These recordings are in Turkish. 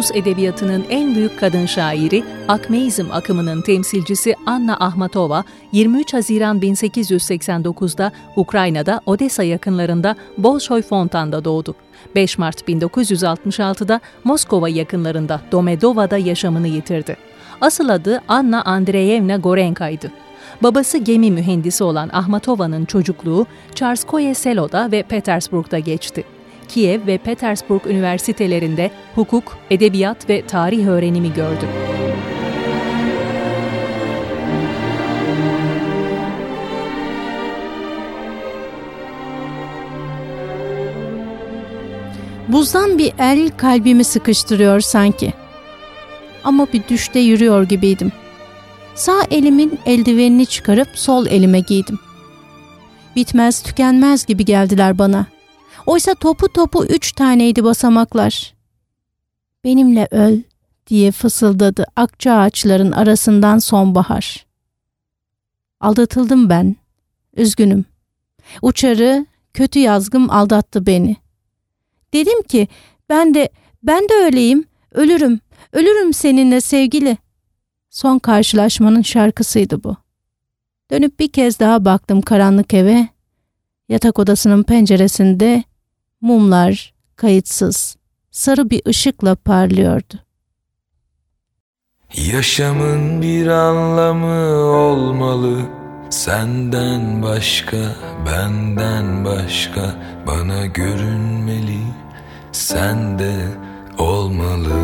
Rus edebiyatının en büyük kadın şairi, Akmeizm akımının temsilcisi Anna Ahmatova, 23 Haziran 1889'da Ukrayna'da Odessa yakınlarında Bolşoy Fontan'da doğdu. 5 Mart 1966'da Moskova yakınlarında Domedova'da yaşamını yitirdi. Asıl adı Anna Andreyevna Gorenka'ydı. Babası gemi mühendisi olan Ahmatova'nın çocukluğu Çarskoye Selo'da ve Petersburg'da geçti. Kiev ve Petersburg üniversitelerinde hukuk, edebiyat ve tarih öğrenimi gördü. Buzdan bir el kalbimi sıkıştırıyor sanki. Ama bir düşte yürüyor gibiydim. Sağ elimin eldivenini çıkarıp sol elime giydim. Bitmez tükenmez gibi geldiler bana.'' Oysa topu topu üç taneydi basamaklar. Benimle öl diye fısıldadı akça ağaçların arasından sonbahar. Aldatıldım ben. Üzgünüm. Uçarı, kötü yazgım aldattı beni. Dedim ki ben de ben de öyleyim. Ölürüm. Ölürüm seninle sevgili. Son karşılaşmanın şarkısıydı bu. Dönüp bir kez daha baktım karanlık eve. Yatak odasının penceresinde Mumlar kayıtsız, sarı bir ışıkla parlıyordu. Yaşamın bir anlamı olmalı. Senden başka, benden başka Bana görünmeli, sende olmalı.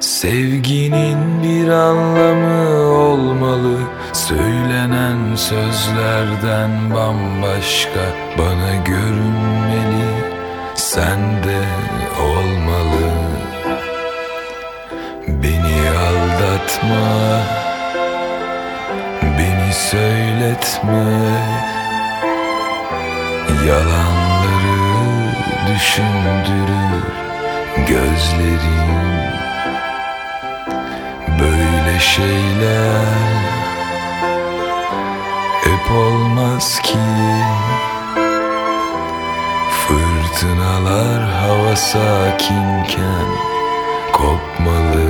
Sevginin bir anlamı olmalı sözlerden bambaşka Bana görünmeli sende olmalı. Beni aldatma Beni söyletme. Yalanları düşündürür gözlerin Böyle şeyler olmaz ki. Fırtınalar hava sakinken kopmalı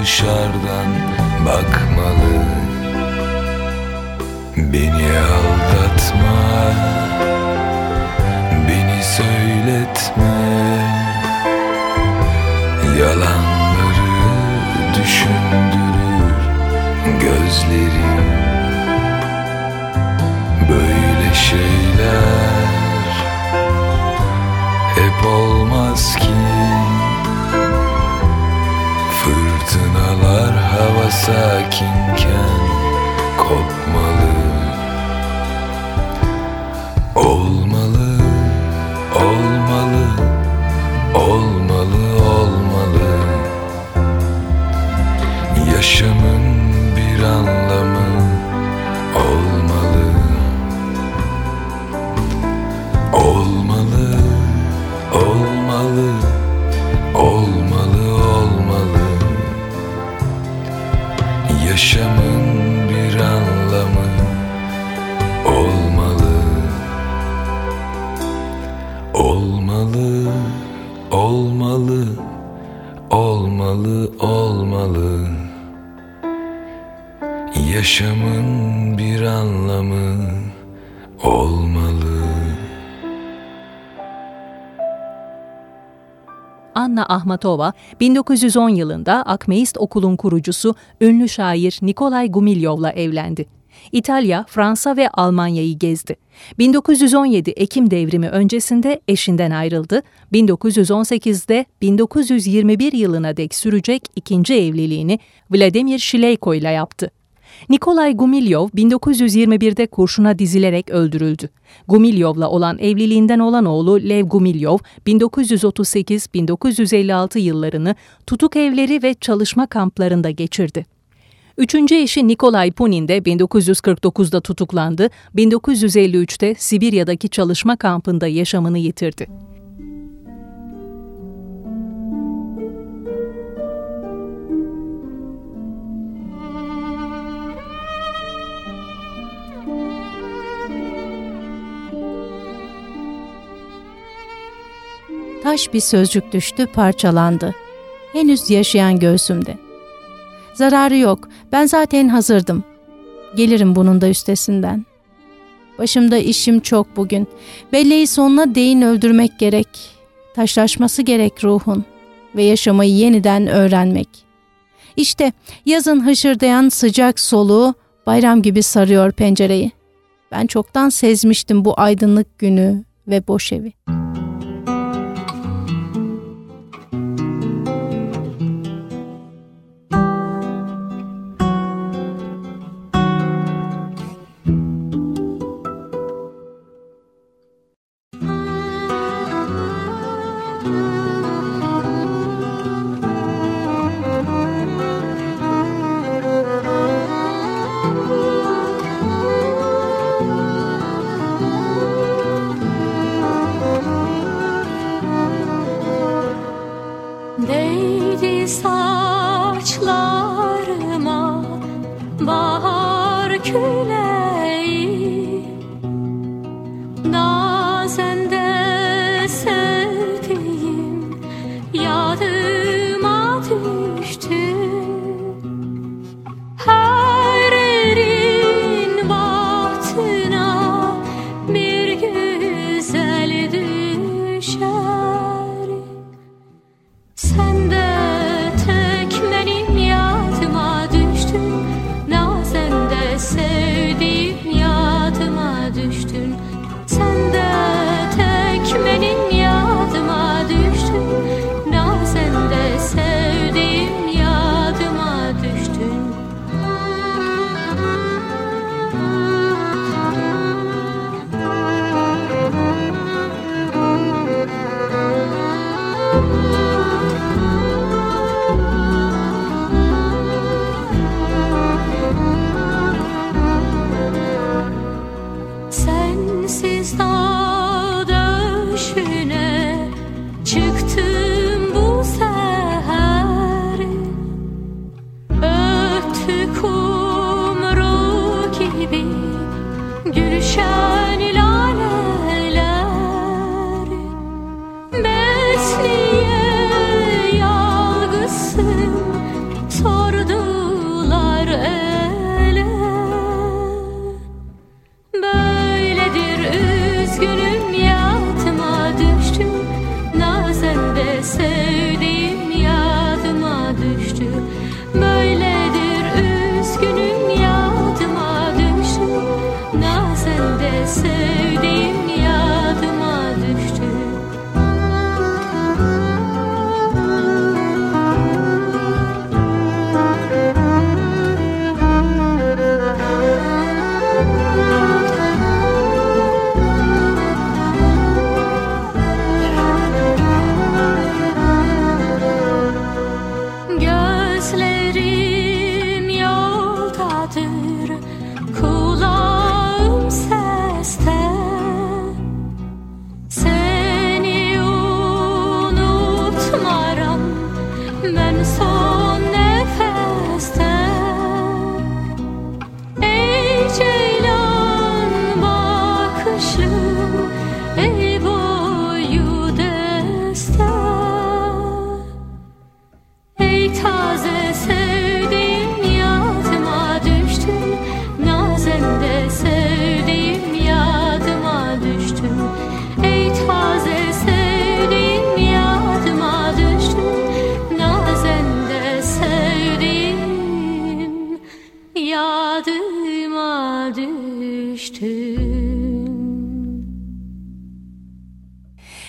dışarıdan bakmalı. Beni aldatma. Beni söyletme. Yalanları düşündürür gözlerim. Böyle şeyler hep olmaz ki hava sakinken kopmalı. Olmalı, olmalı, olmalı, olmalı. Yaşamın bir anlamı olmalı. Olmalı, olmalı, Yaşamın bir anlamı olmalı. Olmalı, olmalı, olmalı, olmalı. Yaşamın bir anlamı Anna Ahmatova, 1910 yılında Akmeist Okulun kurucusu ünlü şair Nikolay Gumilyov'la evlendi. İtalya, Fransa ve Almanya'yı gezdi. 1917 Ekim devrimi öncesinde eşinden ayrıldı. 1918'de 1921 yılına dek sürecek ikinci evliliğini Vladimir Şileyko ile yaptı. Nikolay Gumilyov 1921'de kurşuna dizilerek öldürüldü. Gumilyov'la olan evliliğinden olan oğlu Lev Gumilyov 1938-1956 yıllarını tutuk evleri ve çalışma kamplarında geçirdi. Üçüncü eşi Nikolay Punin de 1949'da tutuklandı, 1953'te Sibirya'daki çalışma kampında yaşamını yitirdi. Taş bir sözcük düştü, parçalandı. Henüz yaşayan göğsümde. Zararı yok, ben zaten hazırdım. Gelirim bunun da üstesinden. Başımda işim çok bugün. Belleği sonuna değin öldürmek gerek. Taşlaşması gerek ruhun ve yaşamayı yeniden öğrenmek. İşte yazın hışırdayan sıcak soluğu bayram gibi sarıyor pencereyi. Ben çoktan sezmiştim bu aydınlık günü ve boş evi.'' To.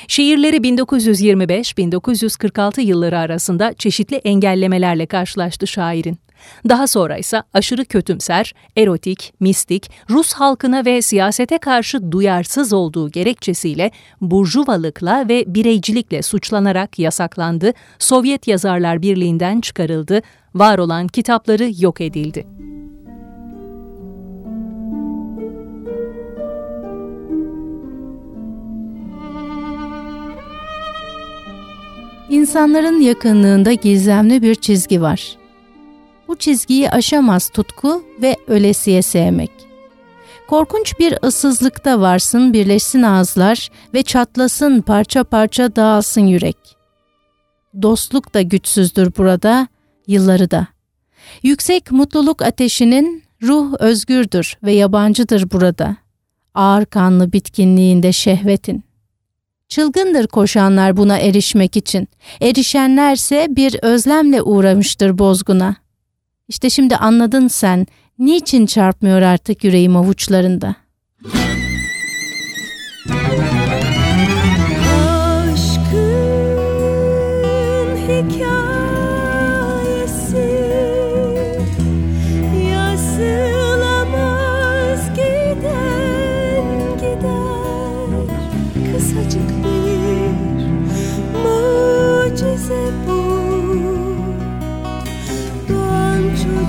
Şiirleri 1925-1946 yılları arasında çeşitli engellemelerle karşılaştı şairin. Daha sonra ise aşırı kötümser, erotik, mistik, Rus halkına ve siyasete karşı duyarsız olduğu gerekçesiyle burjuvalıkla ve bireycilikle suçlanarak yasaklandı, Sovyet Yazarlar Birliği'nden çıkarıldı, var olan kitapları yok edildi. İnsanların yakınlığında gizemli bir çizgi var. Bu çizgiyi aşamaz tutku ve ölesiye sevmek. Korkunç bir ıssızlıkta varsın, birleşsin ağızlar ve çatlasın, parça parça dağılsın yürek. Dostluk da güçsüzdür burada, yılları da. Yüksek mutluluk ateşinin ruh özgürdür ve yabancıdır burada. Ağır kanlı bitkinliğinde şehvetin. Çılgındır koşanlar buna erişmek için. Erişenlerse bir özlemle uğramıştır bozguna. İşte şimdi anladın sen niçin çarpmıyor artık yüreğim avuçlarında.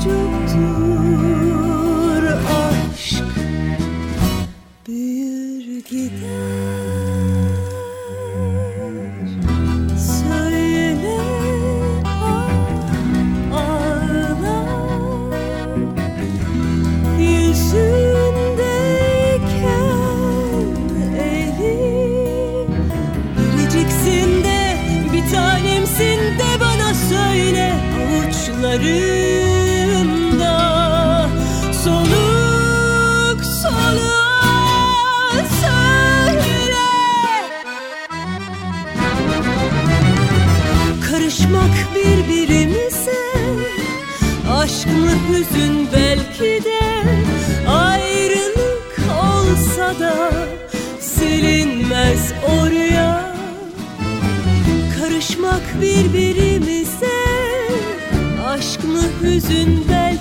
주 옵. Birbirimize Aşk mı hüzün belki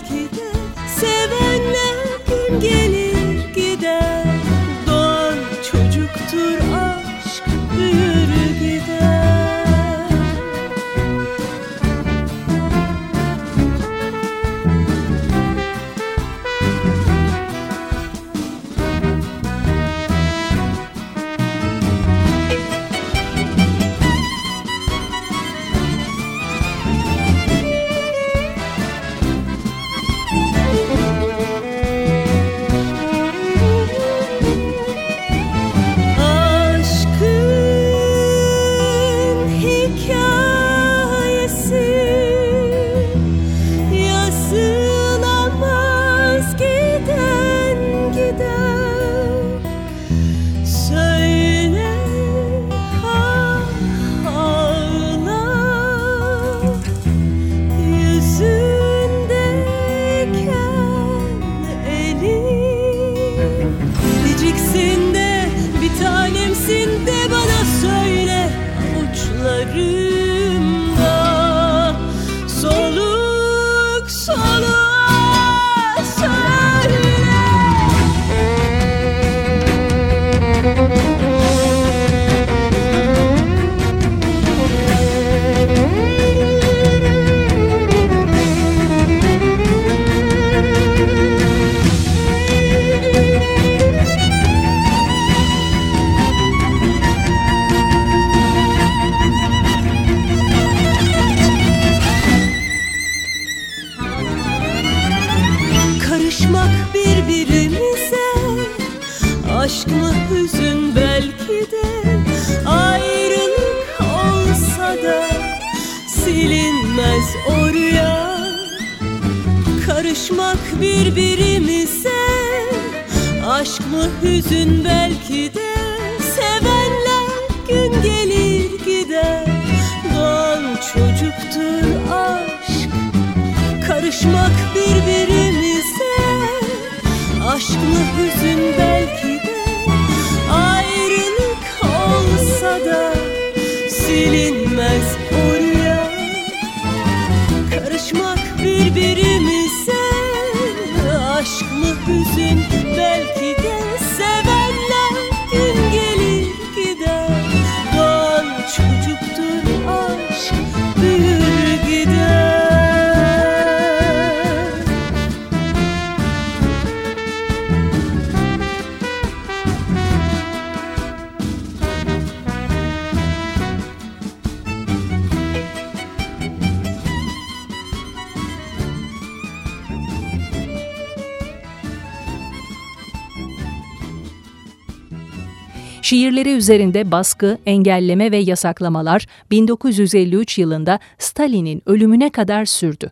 Şiirleri üzerinde baskı, engelleme ve yasaklamalar 1953 yılında Stalin'in ölümüne kadar sürdü.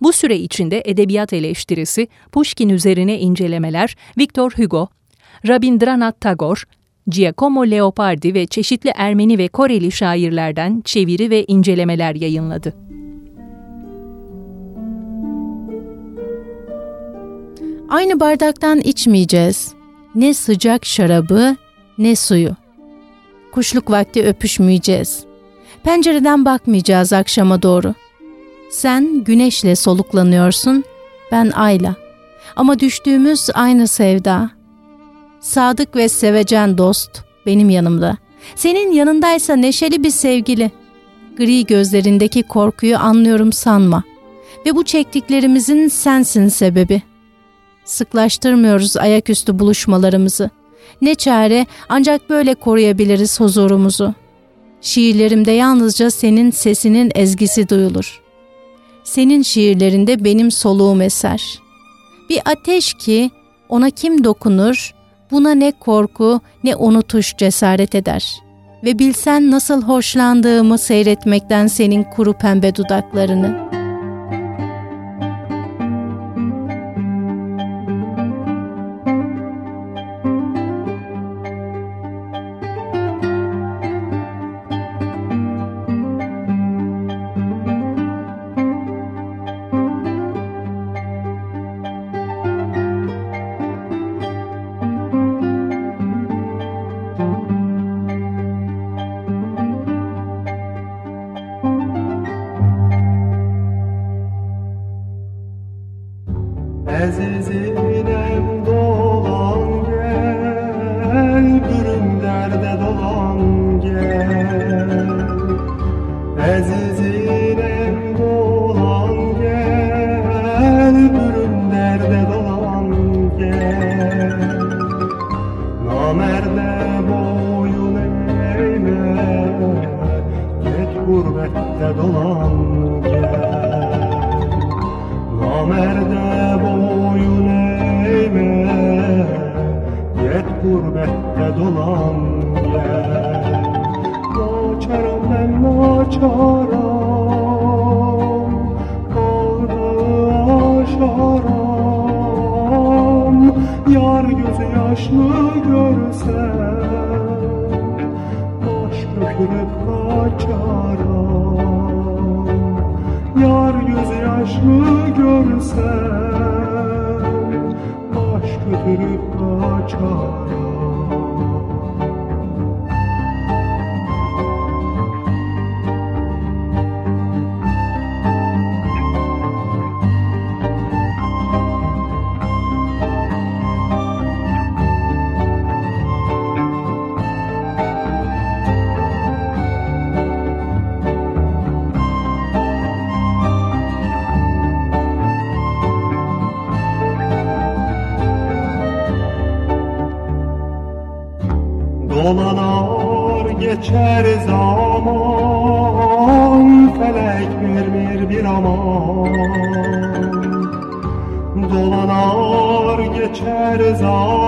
Bu süre içinde edebiyat eleştirisi, Pushkin üzerine incelemeler, Victor Hugo, Rabindranath Tagore, Giacomo Leopardi ve çeşitli Ermeni ve Koreli şairlerden çeviri ve incelemeler yayınladı. Aynı bardaktan içmeyeceğiz. Ne sıcak şarabı ne suyu. Kuşluk vakti öpüşmeyeceğiz. Pencereden bakmayacağız akşama doğru. Sen güneşle soluklanıyorsun, ben ayla. Ama düştüğümüz aynı sevda. Sadık ve sevecen dost benim yanımda. Senin yanındaysa neşeli bir sevgili. Gri gözlerindeki korkuyu anlıyorum sanma. Ve bu çektiklerimizin sensin sebebi. Sıklaştırmıyoruz ayaküstü buluşmalarımızı. Ne çare ancak böyle koruyabiliriz huzurumuzu. Şiirlerimde yalnızca senin sesinin ezgisi duyulur. Senin şiirlerinde benim soluğum eser. Bir ateş ki ona kim dokunur, buna ne korku ne unutuş cesaret eder. Ve bilsen nasıl hoşlandığımı seyretmekten senin kuru pembe dudaklarını.'' Naçaram Kaldı aşaram Yar gözü yaşlı görsen Baş dökülüp kaçaram Yar gözü yaşlı görsen Baş götürüp kaçar that is all.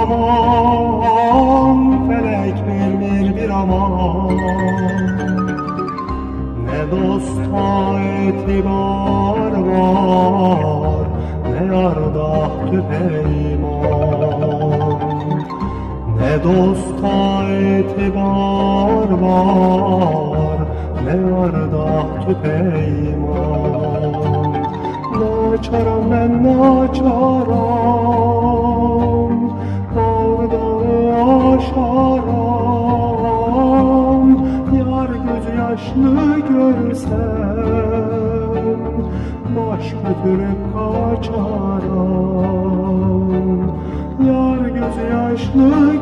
Görsem Baş götürüp kaçaram Yar gözü yaşlı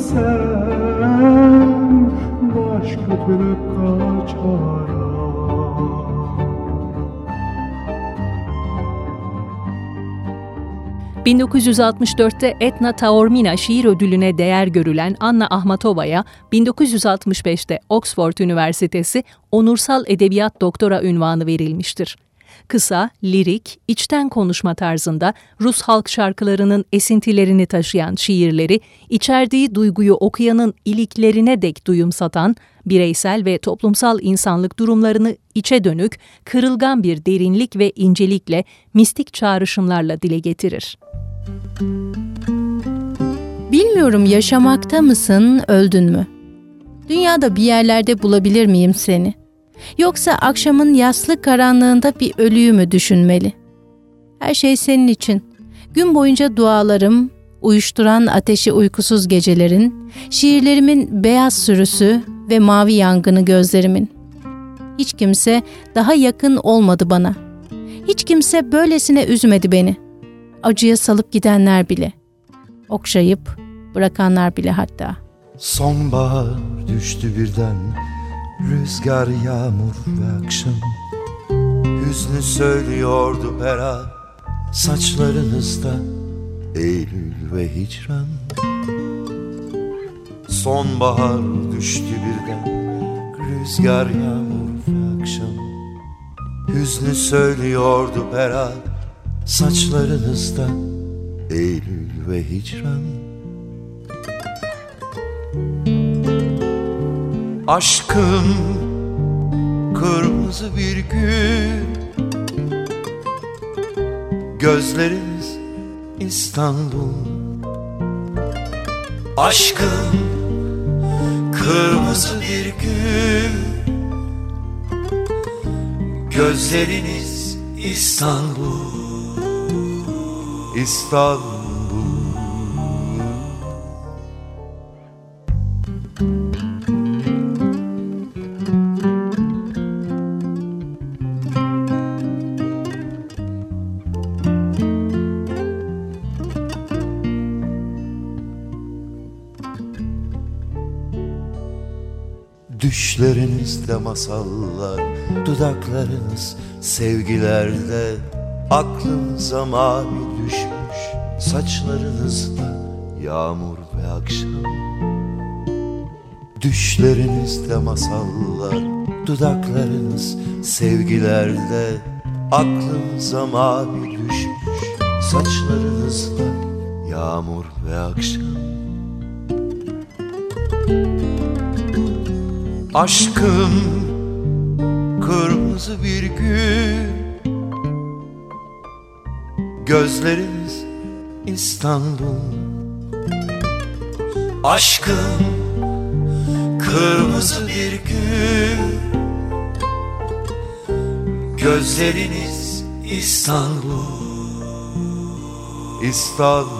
görsem Baş götürüp kaçaram 1964'te Etna Taormina şiir ödülüne değer görülen Anna Ahmatova'ya 1965'te Oxford Üniversitesi Onursal Edebiyat Doktora ünvanı verilmiştir. Kısa, lirik, içten konuşma tarzında Rus halk şarkılarının esintilerini taşıyan şiirleri, içerdiği duyguyu okuyanın iliklerine dek duyum satan, bireysel ve toplumsal insanlık durumlarını içe dönük, kırılgan bir derinlik ve incelikle, mistik çağrışımlarla dile getirir. Bilmiyorum yaşamakta mısın, öldün mü? Dünyada bir yerlerde bulabilir miyim seni? Yoksa akşamın yaslı karanlığında bir ölüyü mü düşünmeli? Her şey senin için. Gün boyunca dualarım, uyuşturan ateşi uykusuz gecelerin, şiirlerimin beyaz sürüsü ve mavi yangını gözlerimin. Hiç kimse daha yakın olmadı bana. Hiç kimse böylesine üzmedi beni. Acıya salıp gidenler bile. Okşayıp bırakanlar bile hatta. Sonbahar düştü birden Rüzgar, yağmur ve akşam. Hüznü söylüyordu Pera Saçlarınızda. Eylül ve hicran. Sonbahar düştü birden. Rüzgar, yağmur ve akşam. Hüznü söylüyordu Pera Saçlarınızda. Eylül ve hicran Aşkım kırmızı bir gül Gözleriniz İstanbul. Aşkım kırmızı bir gül Gözleriniz İstanbul. İstanbul Düşlerinizde masallar, dudaklarınız sevgilerde. Aklınıza mavi düşmüş, saçlarınızda yağmur ve akşam. Düşlerinizde masallar, dudaklarınız sevgilerde. Aklınıza mavi düşmüş, saçlarınızda yağmur ve akşam Aşkım kırmızı bir gül. Gözleriniz İstanbul. Aşkım kırmızı bir gül. Gözleriniz İstanbul. İstanbul